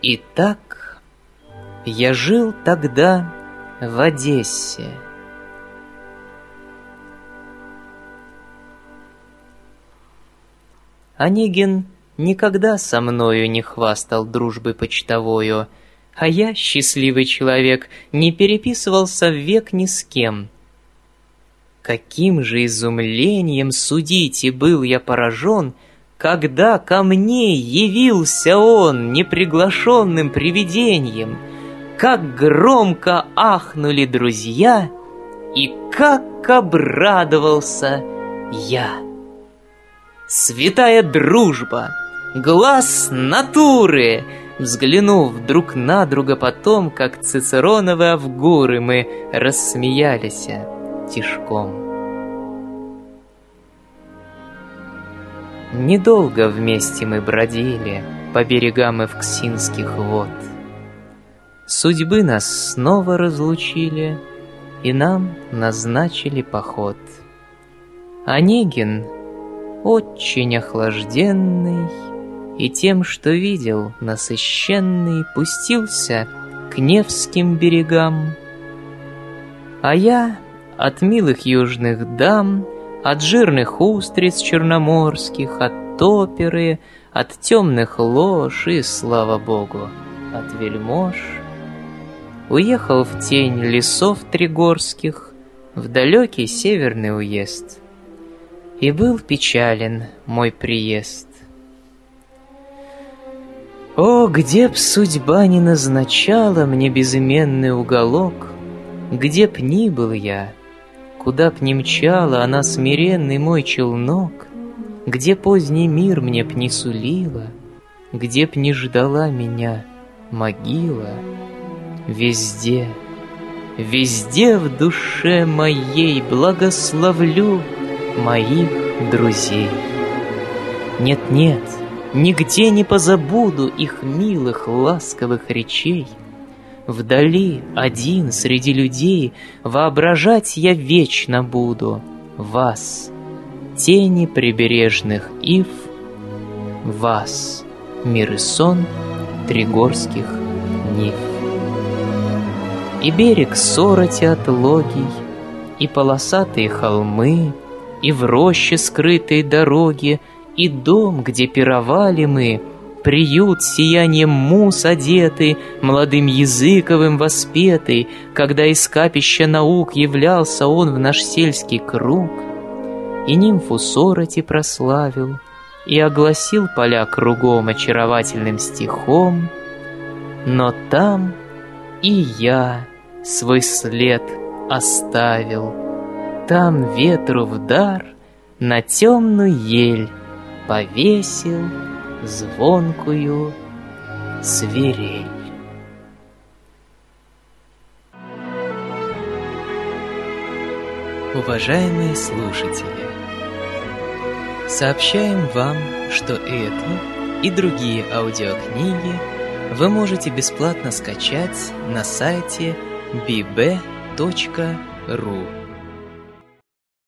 Итак, я жил тогда в Одессе. Онегин никогда со мною не хвастал дружбой почтовою, а я, счастливый человек, не переписывался век ни с кем. Каким же изумлением, судите, был я поражен, когда ко мне явился он неприглашенным привидением, как громко ахнули друзья и как обрадовался я святая дружба, глаз натуры!» Взглянув друг на друга потом, как цицероновы авгуры, мы рассмеялись тишком. Недолго вместе мы бродили по берегам Эвксинских вод. Судьбы нас снова разлучили, и нам назначили поход. Онегин очень охлажденный, и тем, что видел, насыщенный, пустился к Невским берегам. А я от милых южных дам, от жирных устриц черноморских, от топеры, от темных лож и, слава богу, от вельмож, уехал в тень лесов тригорских, в далекий северный уезд — и был печален мой приезд. О, где б судьба не назначала мне безыменный уголок, Где б ни был я, куда б ни мчала она смиренный мой челнок, Где поздний мир мне б не сулила, Где б не ждала меня могила, Везде, везде в душе моей благословлю моих друзей. Нет-нет, нигде не позабуду их милых ласковых речей. Вдали, один среди людей, воображать я вечно буду вас, тени прибережных ив, вас, мир и сон тригорских нив. И берег сороти от логий, и полосатые холмы — и в роще скрытой дороги, и дом, где пировали мы, приют сиянием мус одетый, молодым языковым воспетый, когда из капища наук являлся он в наш сельский круг, и нимфу Сороти прославил, и огласил поля кругом очаровательным стихом, но там и я свой след оставил — там ветру в дар на темную ель повесил звонкую свирель. Уважаемые слушатели, сообщаем вам, что эту и другие аудиокниги вы можете бесплатно скачать на сайте bb.ru